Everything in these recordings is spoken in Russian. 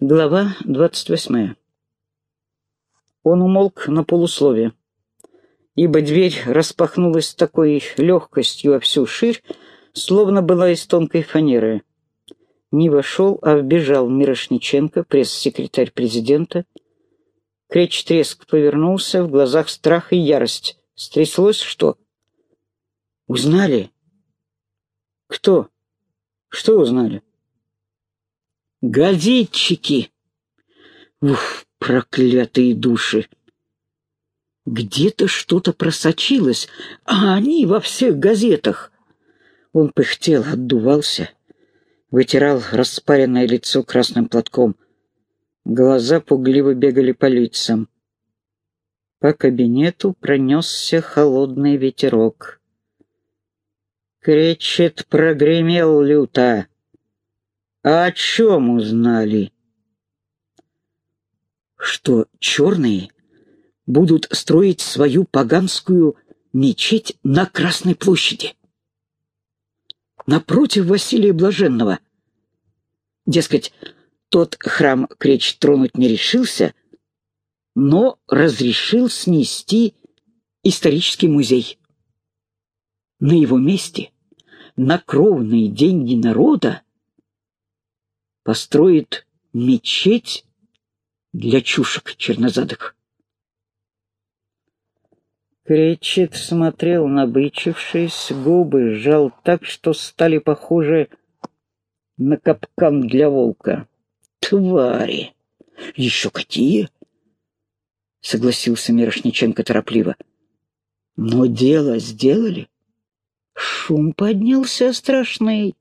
Глава двадцать восьмая. Он умолк на полуслове, ибо дверь распахнулась с такой легкостью во всю ширь, словно была из тонкой фанеры. Не вошел, а вбежал Мирошниченко, пресс-секретарь президента. Креч треск повернулся, в глазах страх и ярость. Стряслось что? Узнали? Кто? Что узнали? Газетчики! Ух, проклятые души! Где-то что-то просочилось, а они во всех газетах. Он пыхтел, отдувался, вытирал распаренное лицо красным платком. Глаза пугливо бегали по лицам. По кабинету пронесся холодный ветерок. Кречет прогремел люто. А о чем узнали? Что черные будут строить свою поганскую мечеть на Красной площади. Напротив Василия Блаженного. Дескать, тот храм Креч тронуть не решился, но разрешил снести исторический музей. На его месте, на кровные деньги народа, построит мечеть для чушек чернозадых. Кречет смотрел, набычившись, губы сжал так, что стали похожи на капкан для волка. «Твари! Еще какие!» — согласился Мирошниченко торопливо. «Но дело сделали. Шум поднялся страшный.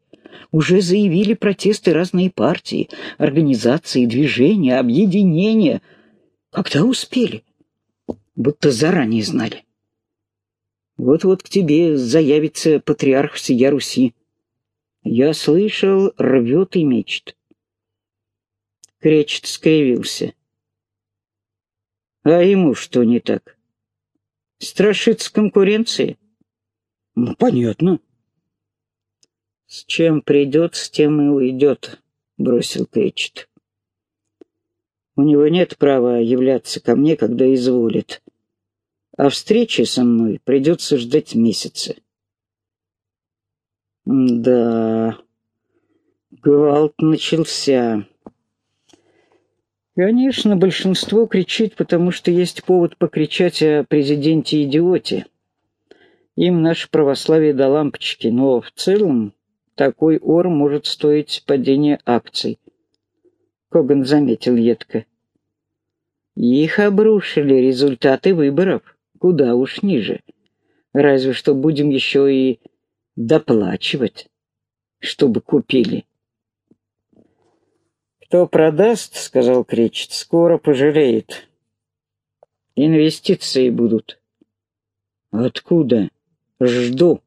Уже заявили протесты разные партии, организации, движения, объединения. Когда успели? Будто заранее знали. Вот-вот к тебе заявится патриарх всея Руси. Я слышал, рвет и мечет. Кречет скривился. А ему что не так? Страшится конкуренции? Ну, понятно. «С чем придет, с тем и уйдет», — бросил Кречет. «У него нет права являться ко мне, когда изволит, а встречи со мной придется ждать месяцы». «Да, гвалт начался». Конечно, большинство кричит, потому что есть повод покричать о президенте-идиоте. Им наше православие до лампочки, но в целом такой ор может стоить падения акций. Коган заметил едко. Их обрушили результаты выборов. Куда уж ниже. Разве что будем еще и доплачивать, чтобы купили. «Кто продаст, — сказал Кречет, — скоро пожалеет. Инвестиции будут». «Откуда?» «Жду».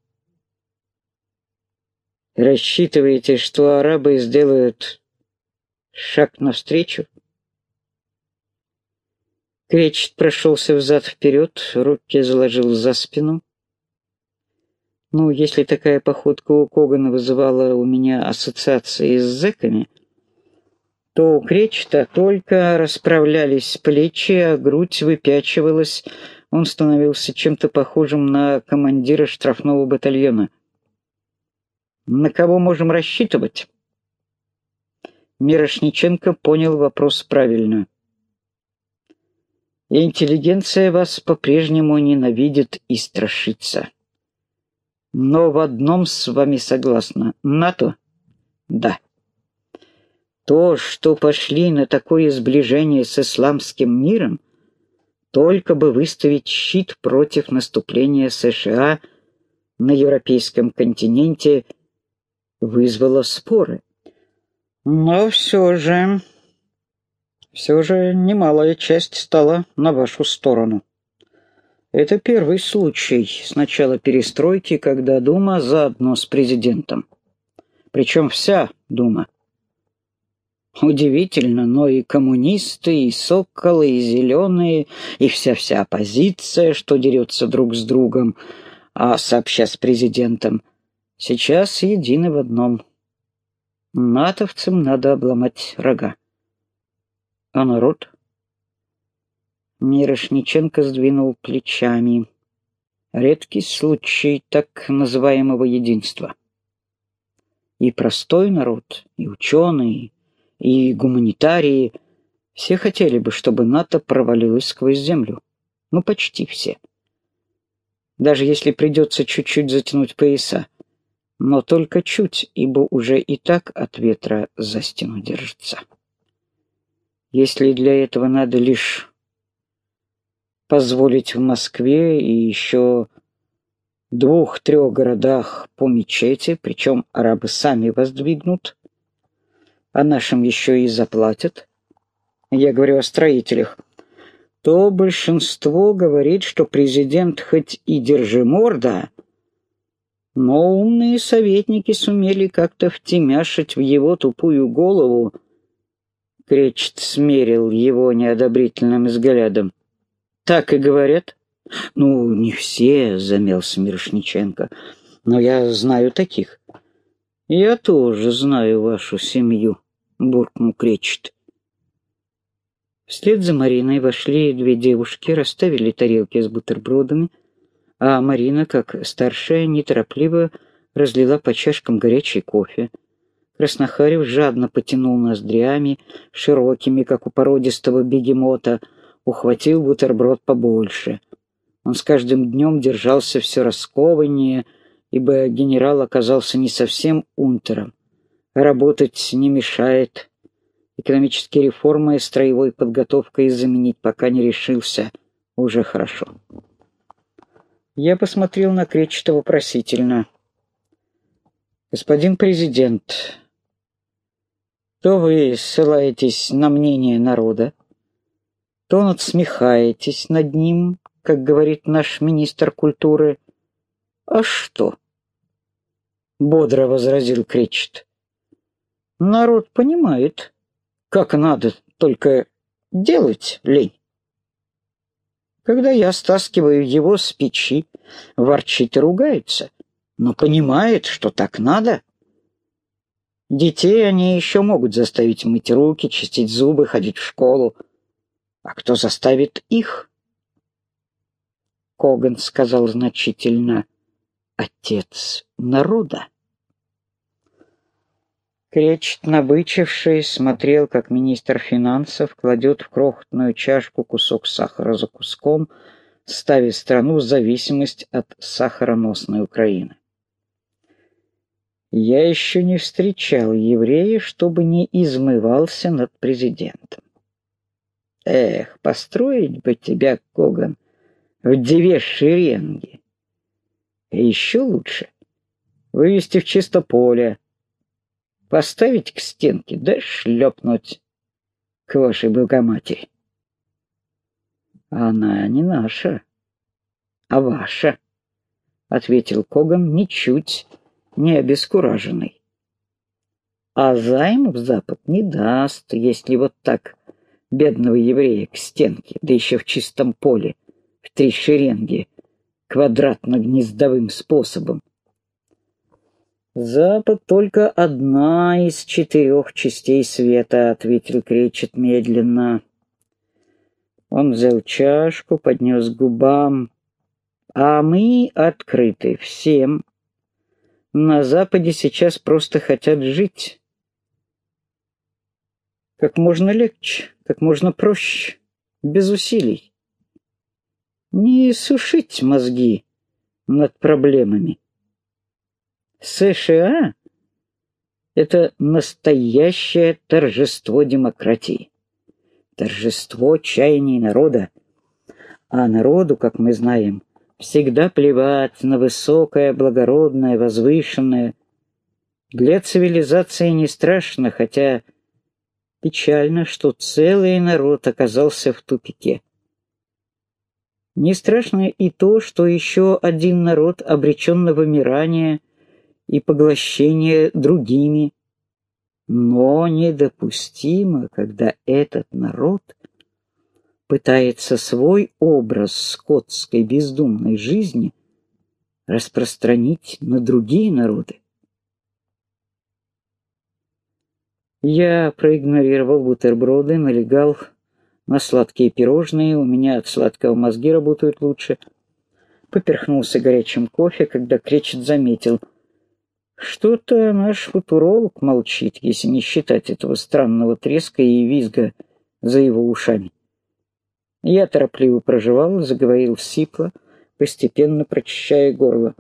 Рассчитываете, что арабы сделают шаг навстречу? Кречет прошелся взад-вперед, руки заложил за спину. Ну, если такая походка у Когана вызывала у меня ассоциации с зэками, то у Кречета только расправлялись плечи, а грудь выпячивалась. Он становился чем-то похожим на командира штрафного батальона — на кого можем рассчитывать? Мирошниченко понял вопрос правильно. Интеллигенция вас по-прежнему ненавидит и страшится. Но в одном с вами согласна. НАТО? Да. То, что пошли на такое сближение с исламским миром, только бы выставить щит против наступления США на европейском континенте – вызвало споры. Но все же... Все же немалая часть стала на вашу сторону. Это первый случай с начала перестройки, когда Дума заодно с президентом. Причем вся Дума. Удивительно, но и коммунисты, и соколы, и зеленые, и вся-вся оппозиция, что дерется друг с другом, а сообща с президентом, Сейчас едины в одном. Натовцам надо обломать рога. А народ? Мирошниченко сдвинул плечами. Редкий случай так называемого единства. И простой народ, и ученые, и гуманитарии все хотели бы, чтобы НАТО провалилось сквозь землю. Ну, почти все. Даже если придется чуть-чуть затянуть пояса. Но только чуть, ибо уже и так от ветра за стену держится. Если для этого надо лишь позволить в Москве и еще двух-трех городах по мечети, причем арабы сами воздвигнут, а нашим еще и заплатят, я говорю о строителях, то большинство говорит, что президент хоть и держиморда, но умные советники сумели как-то втемяшить в его тупую голову. Кречет смерил его неодобрительным взглядом. «Так и говорят?» «Ну, не все», — замялся Мирошниченко, — «но я знаю таких». «Я тоже знаю вашу семью», — буркнул Кречет. Вслед за Мариной вошли две девушки, расставили тарелки с бутербродами, а Марина, как старшая, неторопливо разлила по чашкам горячий кофе. Краснохарев жадно потянул ноздрями, широкими, как у породистого бегемота, ухватил бутерброд побольше. Он с каждым днем держался все раскованнее, ибо генерал оказался не совсем унтером. Работать не мешает. Экономические реформы и строевой подготовкой заменить пока не решился. Уже хорошо. Я посмотрел на Кречета вопросительно. «Господин президент, то вы ссылаетесь на мнение народа, то надсмехаетесь над ним, как говорит наш министр культуры. А что? Бодро возразил Кречет. Народ понимает, как надо, только делать лень. Когда я стаскиваю его с печи, ворчит и ругается, но понимает, что так надо. Детей они еще могут заставить мыть руки, чистить зубы, ходить в школу. А кто заставит их? Коган сказал значительно, «Отец народа». Кречет, набычившись, смотрел, как министр финансов кладет в крохотную чашку кусок сахара за куском, ставя страну в зависимость от сахароносной Украины. Я еще не встречал еврея, чтобы не измывался над президентом. Эх, построить бы тебя, Коган, в две шеренги. И еще лучше вывести в чисто поле, поставить к стенке, да шлепнуть к вашей благоматери. Она не наша, а ваша, — ответил Коган, ничуть не обескураженный. А займ в Запад не даст, если вот так бедного еврея к стенке, да еще в чистом поле, в три шеренги, квадратно-гнездовым способом. «Запад только одна из четырех частей света», — ответил Кречет медленно. Он взял чашку, поднес к губам. «А мы открыты всем. На Западе сейчас просто хотят жить. Как можно легче, как можно проще, без усилий. Не сушить мозги над проблемами. США — это настоящее торжество демократии, торжество чаяний народа. А народу, как мы знаем, всегда плевать на высокое, благородное, возвышенное. Для цивилизации не страшно, хотя печально, что целый народ оказался в тупике. Не страшно и то, что еще один народ обречен на вымирание — и поглощение другими. Но недопустимо, когда этот народ пытается свой образ скотской бездумной жизни распространить на другие народы. Я проигнорировал бутерброды, налегал на сладкие пирожные, у меня от сладкого мозги работают лучше. Поперхнулся горячим кофе, когда Кречет заметил. Что-то наш футуролог молчит, если не считать этого странного треска и визга за его ушами. Я торопливо проживал, заговорил сипло, постепенно прочищая горло.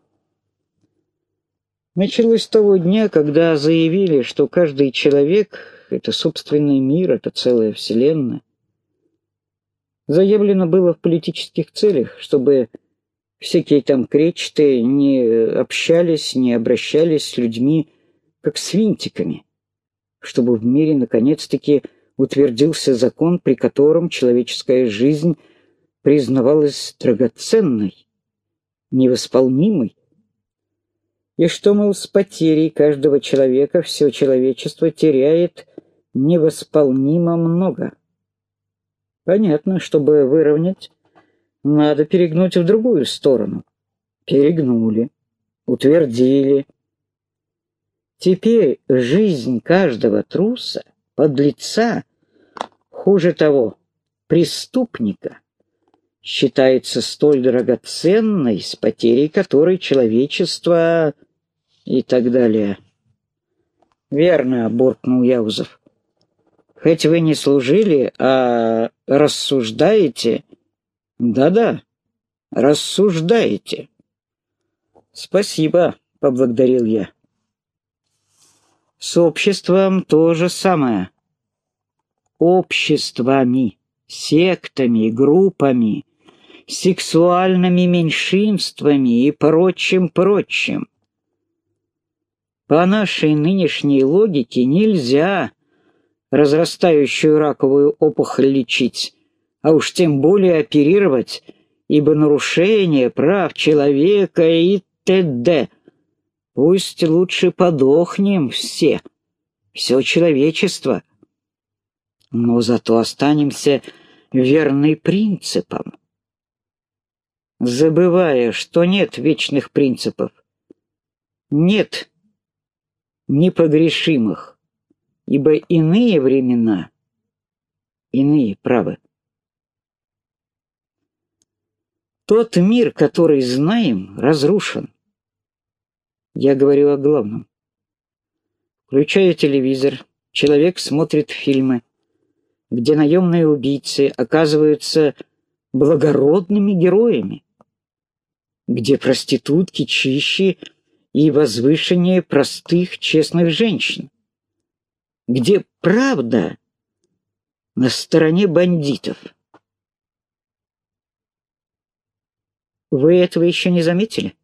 Началось с того дня, когда заявили, что каждый человек — это собственный мир, это целая вселенная. Заявлено было в политических целях, чтобы всякие там кречеты не общались, не обращались с людьми, как с винтиками, чтобы в мире наконец-таки утвердился закон, при котором человеческая жизнь признавалась драгоценной, невосполнимой, и что, мол, с потерей каждого человека все человечество теряет невосполнимо много. Понятно, чтобы выровнять, надо перегнуть в другую сторону. Перегнули, утвердили. Теперь жизнь каждого труса, подлеца, хуже того, преступника, считается столь драгоценной, с потерей которой человечество и так далее. «Верно», — буркнул Яузов. «Хоть вы не служили, а рассуждаете...» «Да-да, рассуждаете». «Спасибо», — поблагодарил я. «С обществом то же самое. Обществами, сектами, группами, сексуальными меньшинствами и прочим-прочим. По нашей нынешней логике нельзя разрастающую раковую опухоль лечить, а уж тем более оперировать, ибо нарушение прав человека и т.д. Пусть лучше подохнем все, все человечество, но зато останемся верны принципам, забывая, что нет вечных принципов. Нет непогрешимых, ибо иные времена, иные правы. Тот мир, который знаем, разрушен. Я говорю о главном. Включая телевизор, человек смотрит фильмы, где наемные убийцы оказываются благородными героями, где проститутки чище и возвышение простых честных женщин, где правда на стороне бандитов. Вы этого еще не заметили?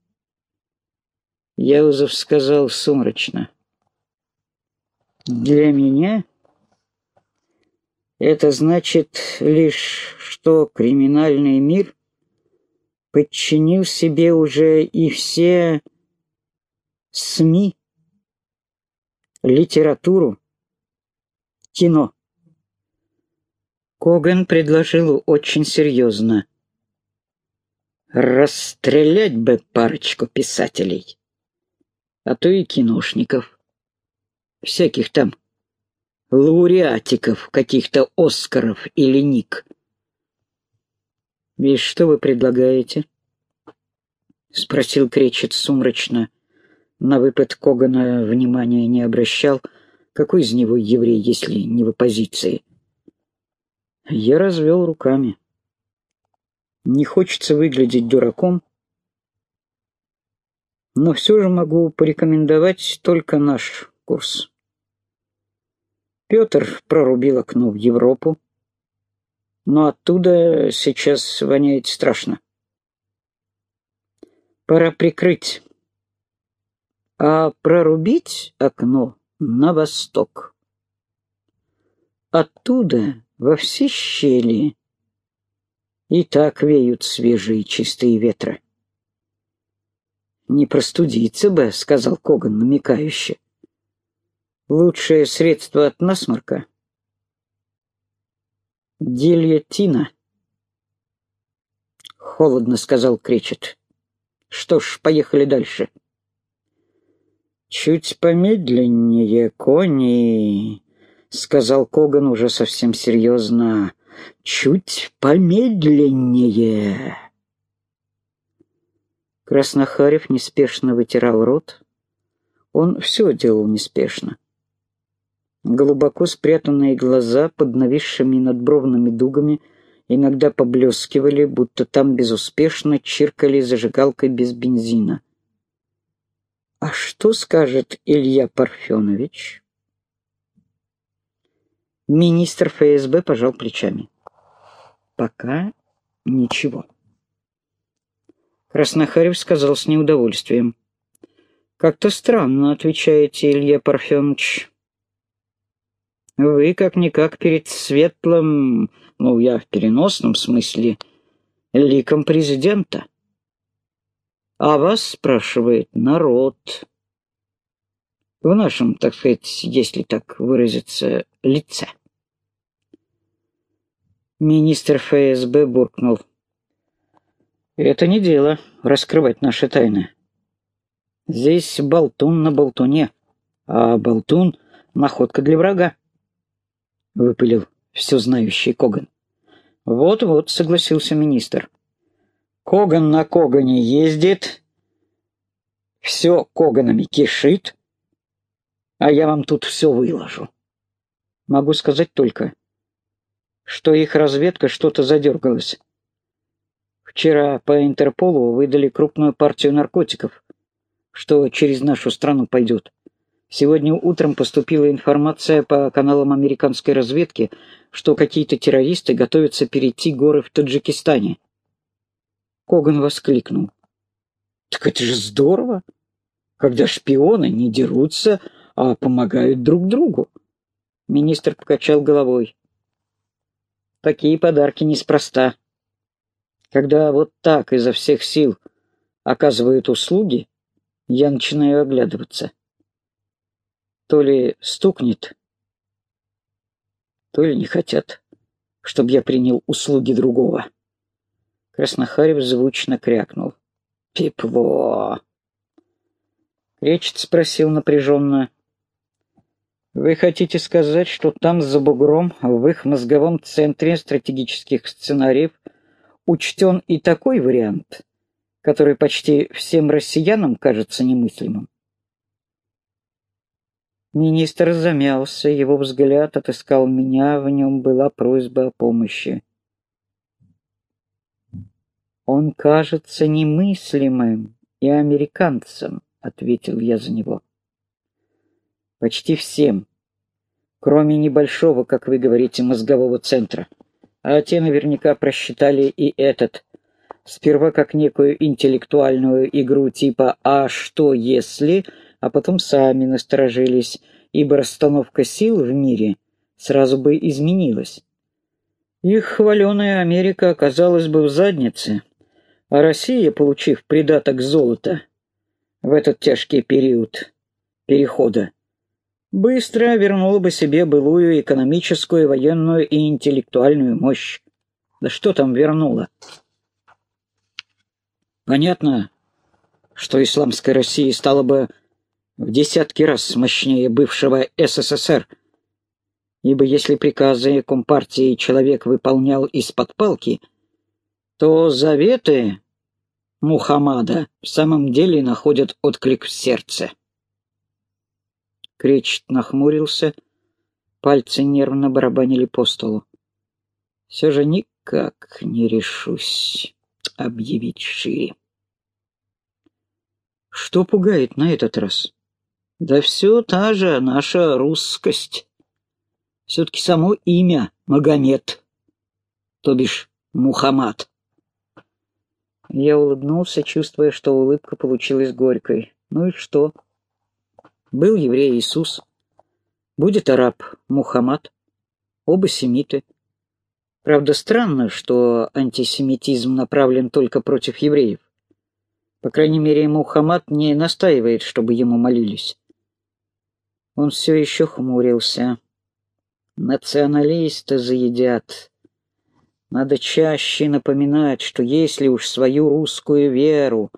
Яузов сказал сумрачно. Для меня это значит лишь, что криминальный мир подчинил себе уже и все СМИ, литературу, кино. Коган предложил очень серьезно. Расстрелять бы парочку писателей, а то и киношников. Всяких там лауреатиков, каких-то Оскаров или Ник. «И что вы предлагаете?» — спросил Кречет сумрачно. На выпад Когана внимания не обращал. Какой из него еврей, если не в оппозиции? Я развел руками. Не хочется выглядеть дураком, но все же могу порекомендовать только наш курс. Петр прорубил окно в Европу, но оттуда сейчас воняет страшно. Пора прикрыть а прорубить окно на восток. Оттуда во все щели и так веют свежие чистые ветры. «Не простудиться бы», — сказал Коган намекающе. «Лучшее средство от насморка — гильотина». «Холодно», — сказал Кречет. «Что ж, поехали дальше». Чуть помедленнее кони — сказал Коган уже совсем серьезно. «Чуть помедленнее». Краснохарев неспешно вытирал рот. Он все делал неспешно. Глубоко спрятанные глаза под нависшими надбровными дугами иногда поблескивали, будто там безуспешно чиркали зажигалкой без бензина. «А что скажет Илья Парфенович?» Министр ФСБ пожал плечами. «Пока ничего». Краснохарев сказал с неудовольствием. «Как-то странно, — отвечаете, Илья Парфенович. Вы как-никак перед светлым, ну, я в переносном смысле, ликом президента. А вас спрашивает народ. В нашем, так сказать, если так выразиться, лице. Министр ФСБ буркнул. «Это не дело — раскрывать наши тайны. Здесь болтун на болтуне, а болтун — находка для врага выпылил все знающий Коган. «Вот-вот», — согласился министр. «Коган на Когане ездит, все Коганами кишит, а я вам тут все выложу. Могу сказать только, что их разведка что-то задергалась. Вчера по Интерполу выдали крупную партию наркотиков, что через нашу страну пойдет. Сегодня утром поступила информация по каналам американской разведки, что какие-то террористы готовятся перейти горы в Таджикистане. Коган воскликнул. «Так это же здорово! Когда шпионы не дерутся, а помогают друг другу!» Министр покачал головой. «Такие подарки неспроста. Когда вот так изо всех сил оказывают услуги, я начинаю оглядываться то ли стукнет, то ли не хотят, чтобы я принял услуги другого. Краснохарев звучно крякнул. «Пепло!» Кречет спросил напряженно. «Вы хотите сказать, что там за бугром, в их мозговом центре стратегических сценариев, учтен и такой вариант, который почти всем россиянам кажется немыслимым?» Министр замялся, его взгляд отыскал меня, в нем была просьба о помощи. «Он кажется немыслимым и американцем», — ответил я за него. «Почти всем, кроме небольшого, как вы говорите, мозгового центра. А те наверняка просчитали и этот, сперва как некую интеллектуальную игру типа «А что если?», а потом сами насторожились, ибо расстановка сил в мире сразу бы изменилась. Их хваленая Америка оказалась бы в заднице, а Россия, получив придаток золота в этот тяжкий период перехода, быстро вернула бы себе былую экономическую, военную и интеллектуальную мощь. Да что там вернула? Понятно, что исламская Россия стала бы в десятки раз мощнее бывшего СССР, ибо если приказы Компартии человек выполнял из-под палки, то заветы Мухаммада в самом деле находят отклик в сердце. Кречет нахмурился, пальцы нервно барабанили по столу. Все же никак не решусь объявить шире. Что пугает на этот раз? Да все та же наша русскость. Все-таки само имя Магомед, то бишь Мухаммад. Я улыбнулся, чувствуя, что улыбка получилась горькой. Ну и что? Был еврей Иисус, будет араб Мухаммад, оба семиты. Правда, странно, что антисемитизм направлен только против евреев. По крайней мере, Мухаммад не настаивает, чтобы ему молились. Он все еще хмурился. Националисты заедят. Надо чаще напоминать, что если уж свою русскую веру,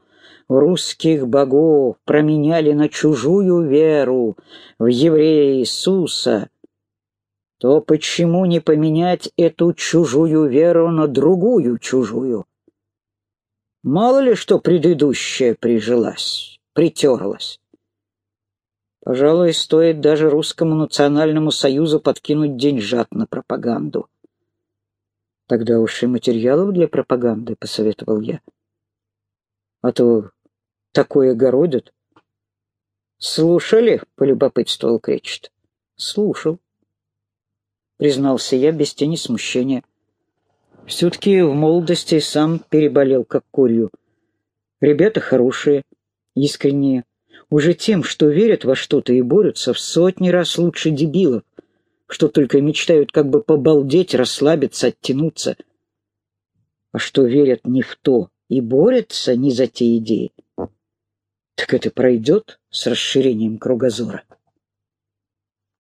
русских богов променяли на чужую веру, в еврея Иисуса, то почему не поменять эту чужую веру на другую чужую? Мало ли что предыдущая прижилась, притерлась. Пожалуй, стоит даже Русскому национальному союзу подкинуть деньжат на пропаганду. Тогда уж и материалов для пропаганды, посоветовал я. А то такое городят. «Слушали?» — полюбопытствовал Кречет. «Слушал», — признался я без тени смущения. Все-таки в молодости сам переболел, как курью. Ребята хорошие, искренние, уже тем, что верят во что-то и борются, в сотни раз лучше дебилов, что только мечтают как бы побалдеть, расслабиться, оттянуться. А что верят не в то и борются не за те идеи, так это пройдет с расширением кругозора.